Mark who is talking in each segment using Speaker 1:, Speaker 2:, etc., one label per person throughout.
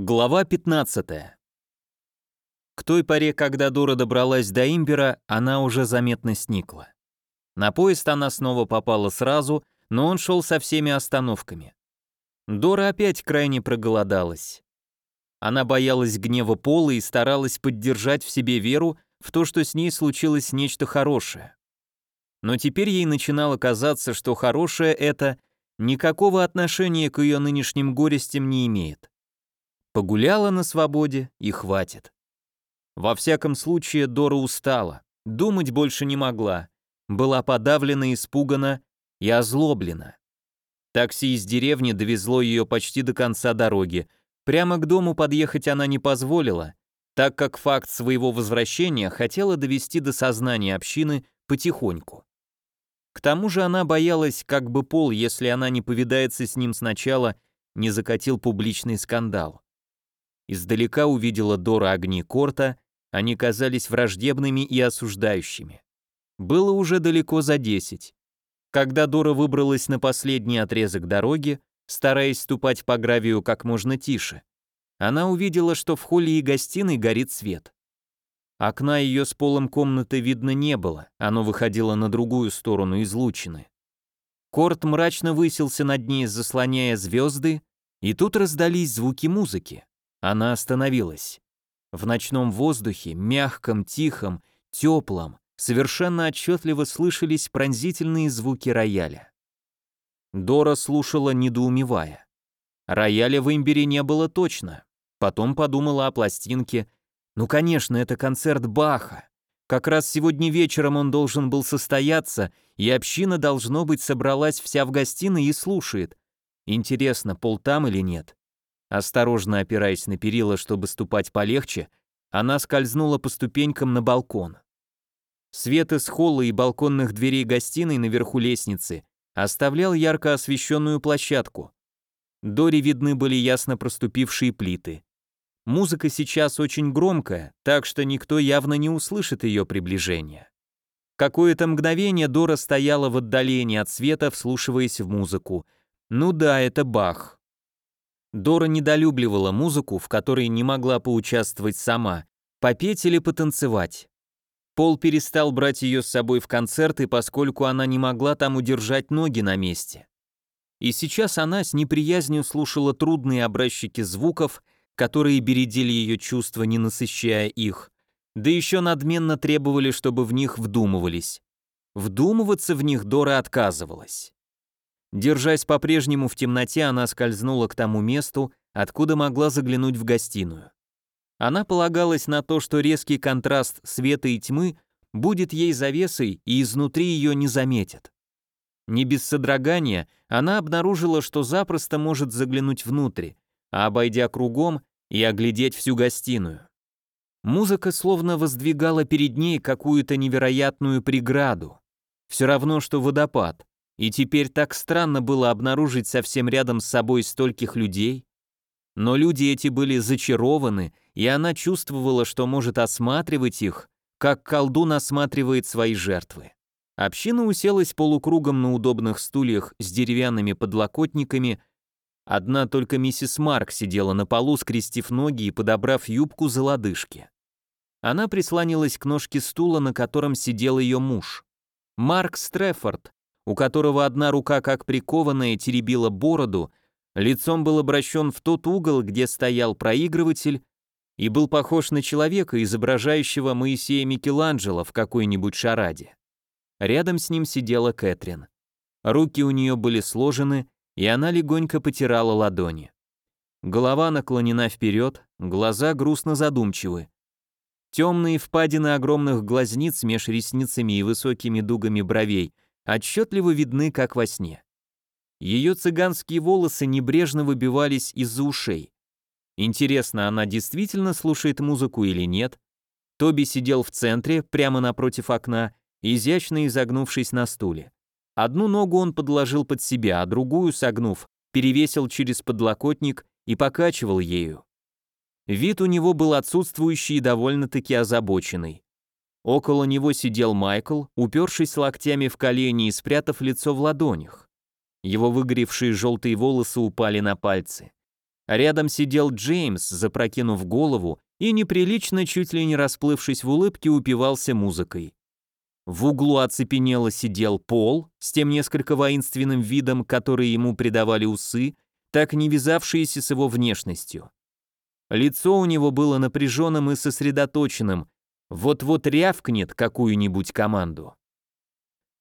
Speaker 1: Глава 15. К той поре, когда Дора добралась до Имбера, она уже заметно сникла. На поезд она снова попала сразу, но он шел со всеми остановками. Дора опять крайне проголодалась. Она боялась гнева Пола и старалась поддержать в себе веру в то, что с ней случилось нечто хорошее. Но теперь ей начинало казаться, что хорошее это никакого отношения к ее нынешним горестям не имеет. Погуляла на свободе и хватит. Во всяком случае, Дора устала, думать больше не могла, была подавлена, испугана и озлоблена. Такси из деревни довезло ее почти до конца дороги. Прямо к дому подъехать она не позволила, так как факт своего возвращения хотела довести до сознания общины потихоньку. К тому же она боялась, как бы Пол, если она не повидается с ним сначала, не закатил публичный скандал. Издалека увидела Дора огни Корта, они казались враждебными и осуждающими. Было уже далеко за десять. Когда Дора выбралась на последний отрезок дороги, стараясь ступать по гравию как можно тише, она увидела, что в холле и гостиной горит свет. Окна ее с полом комнаты видно не было, оно выходило на другую сторону излучины. Корт мрачно высился над ней, заслоняя звезды, и тут раздались звуки музыки. Она остановилась. В ночном воздухе, мягком, тихом, теплом, совершенно отчетливо слышались пронзительные звуки рояля. Дора слушала, недоумевая. Рояля в имбире не было точно. Потом подумала о пластинке. Ну, конечно, это концерт Баха. Как раз сегодня вечером он должен был состояться, и община, должно быть, собралась вся в гостиной и слушает. Интересно, Пол там или нет? Осторожно опираясь на перила, чтобы ступать полегче, она скользнула по ступенькам на балкон. Свет из холла и балконных дверей гостиной наверху лестницы оставлял ярко освещенную площадку. Дори видны были ясно проступившие плиты. Музыка сейчас очень громкая, так что никто явно не услышит ее приближения. Какое-то мгновение Дора стояла в отдалении от света, вслушиваясь в музыку. Ну да, это Бах. Дора недолюбливала музыку, в которой не могла поучаствовать сама, попеть или потанцевать. Пол перестал брать ее с собой в концерты, поскольку она не могла там удержать ноги на месте. И сейчас она с неприязнью слушала трудные образчики звуков, которые бередили ее чувства, не насыщая их, да еще надменно требовали, чтобы в них вдумывались. Вдумываться в них Дора отказывалась. Держась по-прежнему в темноте, она скользнула к тому месту, откуда могла заглянуть в гостиную. Она полагалась на то, что резкий контраст света и тьмы будет ей завесой и изнутри ее не заметят. Не без содрогания она обнаружила, что запросто может заглянуть внутрь, а обойдя кругом и оглядеть всю гостиную. Музыка словно воздвигала перед ней какую-то невероятную преграду. Все равно, что водопад. И теперь так странно было обнаружить совсем рядом с собой стольких людей. Но люди эти были зачарованы, и она чувствовала, что может осматривать их, как колдун осматривает свои жертвы. Община уселась полукругом на удобных стульях с деревянными подлокотниками, одна только миссис Марк сидела на полу, скрестив ноги и подобрав юбку за лодыжки. Она прислонилась к ножке стула, на котором сидел ее муж. Марк Стрефорд, у которого одна рука как прикованная теребила бороду, лицом был обращен в тот угол, где стоял проигрыватель, и был похож на человека, изображающего Моисея Микеланджело в какой-нибудь шараде. Рядом с ним сидела Кэтрин. Руки у нее были сложены, и она легонько потирала ладони. Голова наклонена вперед, глаза грустно задумчивы. Темные впадины огромных глазниц меж ресницами и высокими дугами бровей – отчетливо видны, как во сне. Ее цыганские волосы небрежно выбивались из-за ушей. Интересно, она действительно слушает музыку или нет? Тоби сидел в центре, прямо напротив окна, изящно изогнувшись на стуле. Одну ногу он подложил под себя, а другую, согнув, перевесил через подлокотник и покачивал ею. Вид у него был отсутствующий и довольно-таки озабоченный. Около него сидел Майкл, упершись локтями в колени и спрятав лицо в ладонях. Его выгоревшие желтые волосы упали на пальцы. Рядом сидел Джеймс, запрокинув голову, и неприлично, чуть ли не расплывшись в улыбке, упивался музыкой. В углу оцепенело сидел Пол, с тем несколько воинственным видом, который ему придавали усы, так не вязавшиеся с его внешностью. Лицо у него было напряженным и сосредоточенным, вот-вот рявкнет какую-нибудь команду.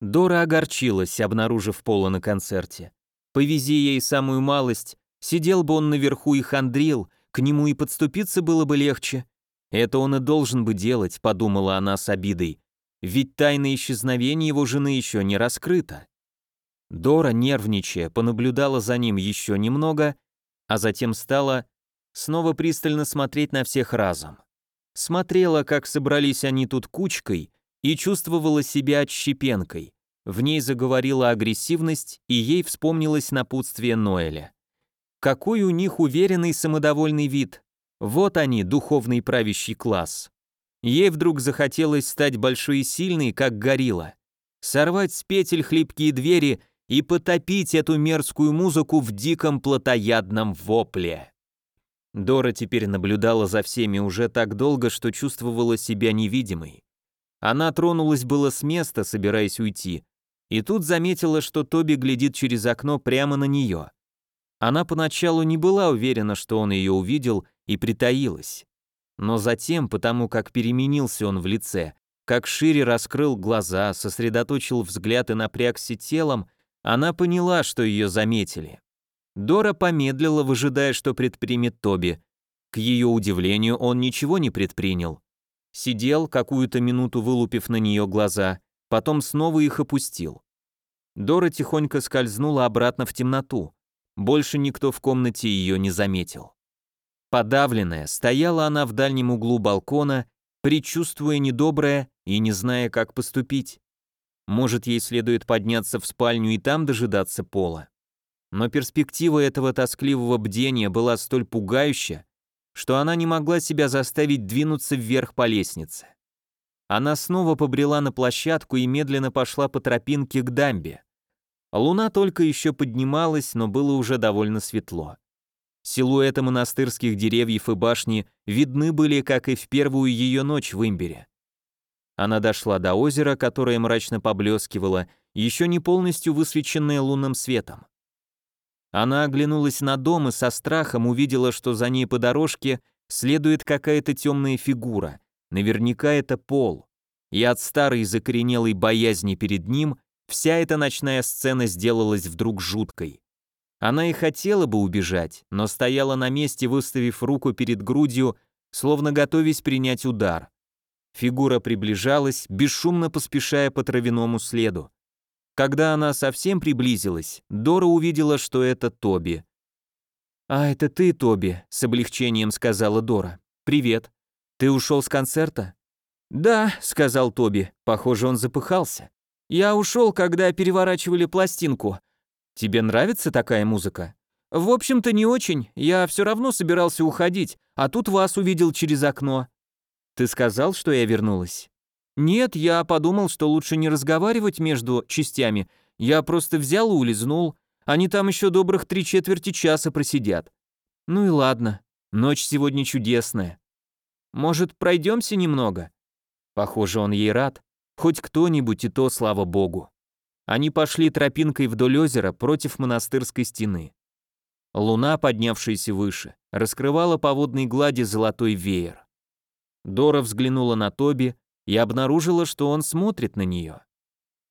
Speaker 1: Дора огорчилась, обнаружив Пола на концерте. Повези ей самую малость, сидел бы он наверху и хандрил, к нему и подступиться было бы легче. Это он и должен бы делать, подумала она с обидой, ведь тайна исчезновения его жены еще не раскрыта. Дора, нервничая, понаблюдала за ним еще немного, а затем стала снова пристально смотреть на всех разом. Смотрела, как собрались они тут кучкой, и чувствовала себя отщепенкой. В ней заговорила агрессивность, и ей вспомнилось напутствие Ноэля. Какой у них уверенный самодовольный вид. Вот они, духовный правящий класс. Ей вдруг захотелось стать большой и сильной, как горилла. Сорвать с петель хлипкие двери и потопить эту мерзкую музыку в диком плотоядном вопле. Дора теперь наблюдала за всеми уже так долго, что чувствовала себя невидимой. Она тронулась было с места, собираясь уйти, и тут заметила, что Тоби глядит через окно прямо на нее. Она поначалу не была уверена, что он ее увидел, и притаилась. Но затем, потому как переменился он в лице, как шире раскрыл глаза, сосредоточил взгляд и напрягся телом, она поняла, что ее заметили. Дора помедлила, выжидая, что предпримет Тоби. К ее удивлению, он ничего не предпринял. Сидел, какую-то минуту вылупив на нее глаза, потом снова их опустил. Дора тихонько скользнула обратно в темноту. Больше никто в комнате ее не заметил. Подавленная, стояла она в дальнем углу балкона, предчувствуя недоброе и не зная, как поступить. Может, ей следует подняться в спальню и там дожидаться пола. Но перспектива этого тоскливого бдения была столь пугающая, что она не могла себя заставить двинуться вверх по лестнице. Она снова побрела на площадку и медленно пошла по тропинке к дамбе. Луна только еще поднималась, но было уже довольно светло. Силуэты монастырских деревьев и башни видны были, как и в первую ее ночь в Имбере. Она дошла до озера, которое мрачно поблескивало, еще не полностью высвеченное лунным светом. Она оглянулась на дом и со страхом увидела, что за ней по дорожке следует какая-то темная фигура. Наверняка это пол. И от старой закоренелой боязни перед ним вся эта ночная сцена сделалась вдруг жуткой. Она и хотела бы убежать, но стояла на месте, выставив руку перед грудью, словно готовясь принять удар. Фигура приближалась, бесшумно поспешая по травяному следу. Когда она совсем приблизилась, Дора увидела, что это Тоби. «А это ты, Тоби», — с облегчением сказала Дора. «Привет. Ты ушел с концерта?» «Да», — сказал Тоби. Похоже, он запыхался. «Я ушел, когда переворачивали пластинку. Тебе нравится такая музыка?» «В общем-то, не очень. Я все равно собирался уходить, а тут вас увидел через окно. Ты сказал, что я вернулась? Нет, я подумал, что лучше не разговаривать между частями. Я просто взял и улизнул. Они там еще добрых три четверти часа просидят. Ну и ладно. Ночь сегодня чудесная. Может, пройдемся немного? Похоже, он ей рад. Хоть кто-нибудь и то, слава богу. Они пошли тропинкой вдоль озера против монастырской стены. Луна, поднявшаяся выше, раскрывала по водной глади золотой веер. Дора взглянула на Тоби и обнаружила, что он смотрит на нее.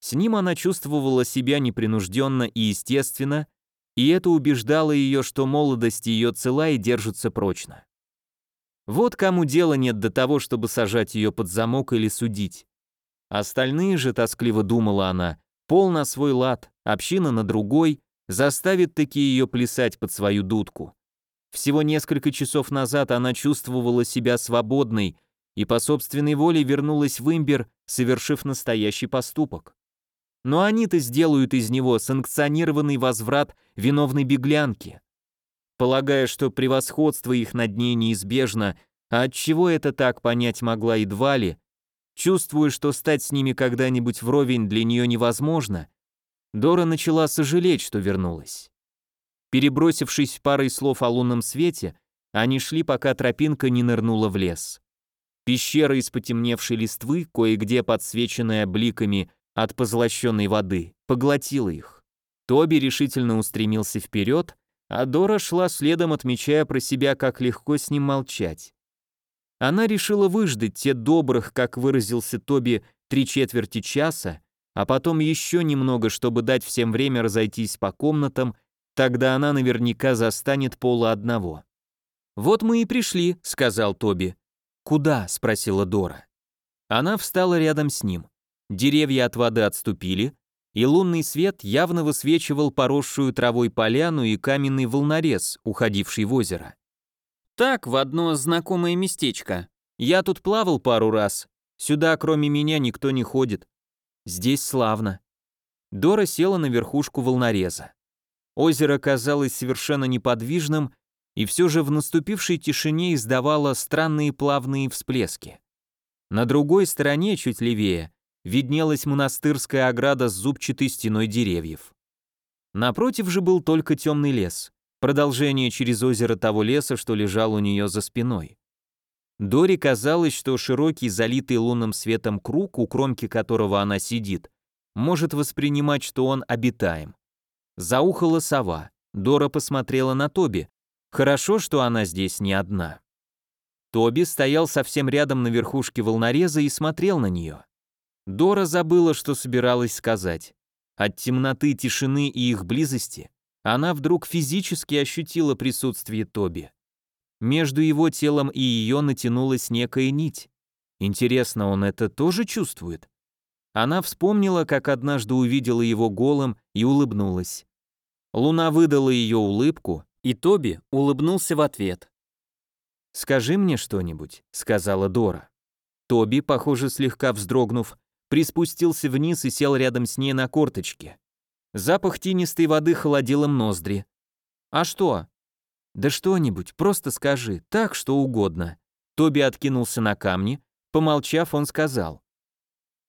Speaker 1: С ним она чувствовала себя непринужденно и естественно, и это убеждало ее, что молодость ее цела и держится прочно. Вот кому дела нет до того, чтобы сажать ее под замок или судить. Остальные же, тоскливо думала она, пол на свой лад, община на другой, заставит таки ее плясать под свою дудку. Всего несколько часов назад она чувствовала себя свободной и по собственной воле вернулась в Имбер, совершив настоящий поступок. Но они-то сделают из него санкционированный возврат виновной беглянки. Полагая, что превосходство их над ней неизбежно, а от чего это так понять могла едва ли, чувствуя, что стать с ними когда-нибудь вровень для нее невозможно, Дора начала сожалеть, что вернулась. Перебросившись парой слов о лунном свете, они шли, пока тропинка не нырнула в лес. Пещера из потемневшей листвы, кое-где подсвеченная бликами от позлощенной воды, поглотила их. Тоби решительно устремился вперед, а Дора шла следом, отмечая про себя, как легко с ним молчать. Она решила выждать те добрых, как выразился Тоби, три четверти часа, а потом еще немного, чтобы дать всем время разойтись по комнатам, тогда она наверняка застанет Пола одного. «Вот мы и пришли», — сказал Тоби. «Куда?» — спросила Дора. Она встала рядом с ним. Деревья от воды отступили, и лунный свет явно высвечивал поросшую травой поляну и каменный волнорез, уходивший в озеро. «Так, в одно знакомое местечко. Я тут плавал пару раз. Сюда, кроме меня, никто не ходит. Здесь славно». Дора села на верхушку волнореза. Озеро казалось совершенно неподвижным, и все же в наступившей тишине издавало странные плавные всплески. На другой стороне, чуть левее, виднелась монастырская ограда с зубчатой стеной деревьев. Напротив же был только темный лес, продолжение через озеро того леса, что лежал у нее за спиной. Дори казалось, что широкий, залитый лунным светом круг, у кромки которого она сидит, может воспринимать, что он обитаем. Заухала сова. Дора посмотрела на Тоби. Хорошо, что она здесь не одна. Тоби стоял совсем рядом на верхушке волнореза и смотрел на нее. Дора забыла, что собиралась сказать. От темноты, тишины и их близости она вдруг физически ощутила присутствие Тоби. Между его телом и ее натянулась некая нить. Интересно, он это тоже чувствует? Она вспомнила, как однажды увидела его голым и улыбнулась. Луна выдала ее улыбку, и Тоби улыбнулся в ответ. «Скажи мне что-нибудь», — сказала Дора. Тоби, похоже, слегка вздрогнув, приспустился вниз и сел рядом с ней на корточке. Запах тинистой воды холодил им ноздри. «А что?» «Да что-нибудь, просто скажи, так, что угодно». Тоби откинулся на камни, помолчав, он сказал.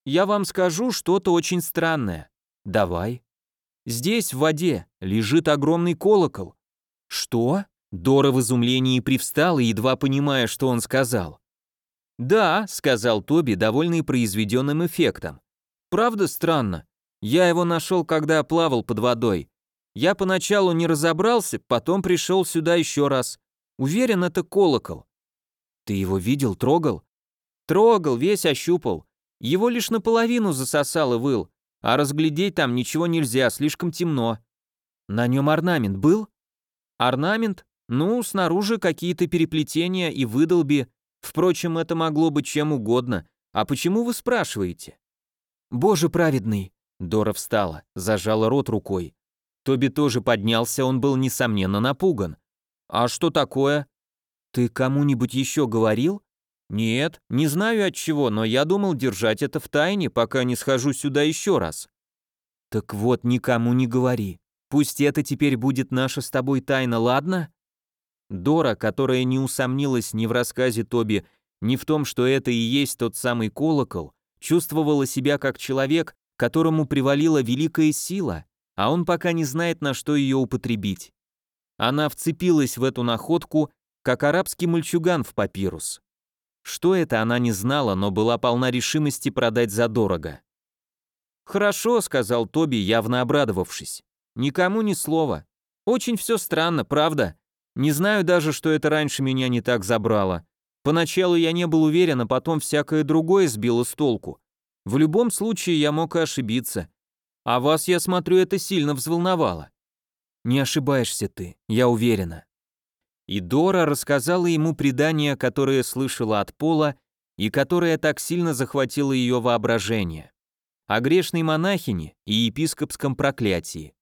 Speaker 1: «Я вам скажу что-то очень странное. Давай». «Здесь, в воде, лежит огромный колокол». «Что?» Дора в изумлении привстала, едва понимая, что он сказал. «Да», — сказал Тоби, довольный произведенным эффектом. «Правда странно? Я его нашел, когда плавал под водой. Я поначалу не разобрался, потом пришел сюда еще раз. Уверен, это колокол». «Ты его видел, трогал?» «Трогал, весь ощупал. Его лишь наполовину засосал и выл, а разглядеть там ничего нельзя, слишком темно». «На нем орнамент был?» «Орнамент? Ну, снаружи какие-то переплетения и выдолби, Впрочем, это могло быть чем угодно. А почему вы спрашиваете? Боже праведный. Дора встала, зажала рот рукой. Тоби тоже поднялся, он был несомненно напуган. А что такое? Ты кому-нибудь еще говорил? Нет, не знаю от чего, но я думал держать это в тайне, пока не схожу сюда еще раз. Так вот, никому не говори. Пусть это теперь будет наша с тобой тайна, ладно? Дора, которая не усомнилась ни в рассказе Тоби, ни в том, что это и есть тот самый колокол, чувствовала себя как человек, которому привалила великая сила, а он пока не знает, на что ее употребить. Она вцепилась в эту находку, как арабский мальчуган в папирус. Что это, она не знала, но была полна решимости продать задорого. «Хорошо», — сказал Тоби, явно обрадовавшись. «Никому ни слова. Очень все странно, правда? Не знаю даже, что это раньше меня не так забрало. Поначалу я не был уверен, а потом всякое другое сбило с толку. В любом случае я мог и ошибиться. А вас, я смотрю, это сильно взволновало. Не ошибаешься ты, я уверена. И Дора рассказала ему предание, которое слышала от Пола и которое так сильно захватило ее воображение. О грешной монахине и епископском проклятии.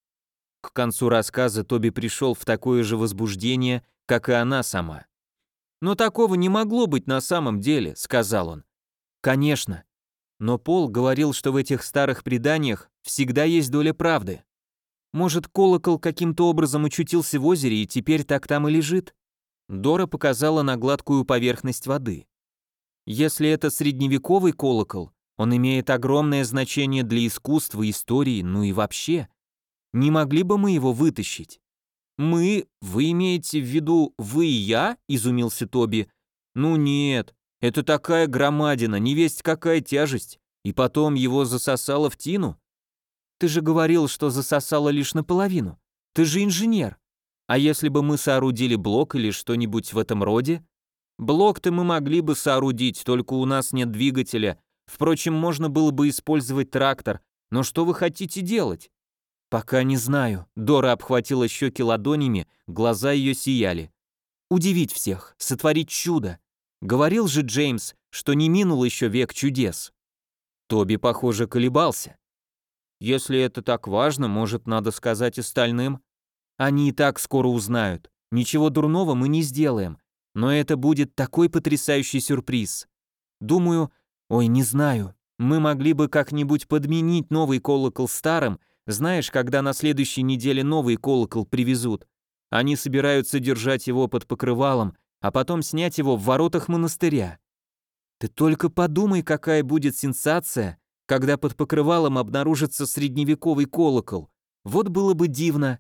Speaker 1: К концу рассказа Тоби пришел в такое же возбуждение, как и она сама. «Но такого не могло быть на самом деле», — сказал он. «Конечно. Но Пол говорил, что в этих старых преданиях всегда есть доля правды. Может, колокол каким-то образом очутился в озере и теперь так там и лежит?» Дора показала на гладкую поверхность воды. «Если это средневековый колокол, он имеет огромное значение для искусства, истории, ну и вообще. Не могли бы мы его вытащить? «Мы? Вы имеете в виду вы и я?» – изумился Тоби. «Ну нет, это такая громадина, не весть какая тяжесть. И потом его засосало в тину?» «Ты же говорил, что засосало лишь наполовину. Ты же инженер. А если бы мы соорудили блок или что-нибудь в этом роде?» «Блок-то мы могли бы соорудить, только у нас нет двигателя. Впрочем, можно было бы использовать трактор. Но что вы хотите делать?» «Пока не знаю». Дора обхватила щеки ладонями, глаза ее сияли. «Удивить всех, сотворить чудо. Говорил же Джеймс, что не минул еще век чудес». Тоби, похоже, колебался. «Если это так важно, может, надо сказать остальным?» «Они и так скоро узнают. Ничего дурного мы не сделаем. Но это будет такой потрясающий сюрприз. Думаю, ой, не знаю, мы могли бы как-нибудь подменить новый колокол старым знаешь, когда на следующей неделе новый колокол привезут, они собираются держать его под покрывалом, а потом снять его в воротах монастыря. Ты только подумай, какая будет сенсация, когда под покрывалом обнаружится средневековый колокол. Вот было бы дивно.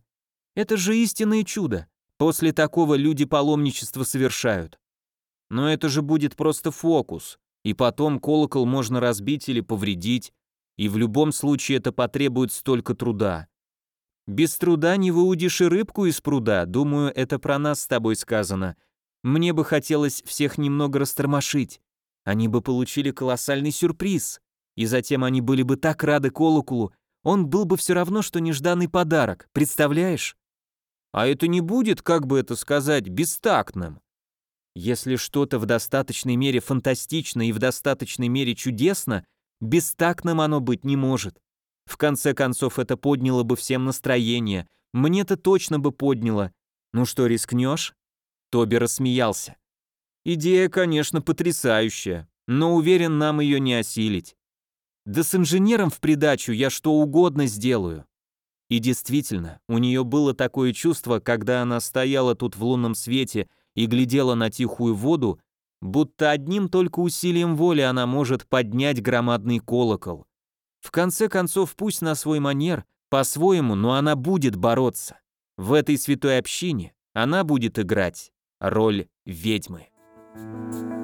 Speaker 1: Это же истинное чудо. После такого люди паломничество совершают. Но это же будет просто фокус, и потом колокол можно разбить или повредить, и в любом случае это потребует столько труда. Без труда не выудишь и рыбку из пруда, думаю, это про нас с тобой сказано. Мне бы хотелось всех немного растормошить. Они бы получили колоссальный сюрприз. И затем они были бы так рады колоколу, он был бы все равно, что нежданный подарок, представляешь? А это не будет, как бы это сказать, бестактным. Если что-то в достаточной мере фантастично и в достаточной мере чудесно, Бестактным оно быть не может. В конце концов, это подняло бы всем настроение. Мне-то точно бы подняло. Ну что, рискнешь? Тоби рассмеялся. Идея, конечно, потрясающая, но уверен, нам ее не осилить. Да с инженером в придачу я что угодно сделаю. И действительно, у нее было такое чувство, когда она стояла тут в лунном свете и глядела на тихую воду, будто одним только усилием воли она может поднять громадный колокол. В конце концов, пусть на свой манер, по-своему, но она будет бороться. В этой святой общине она будет играть роль ведьмы. Thank you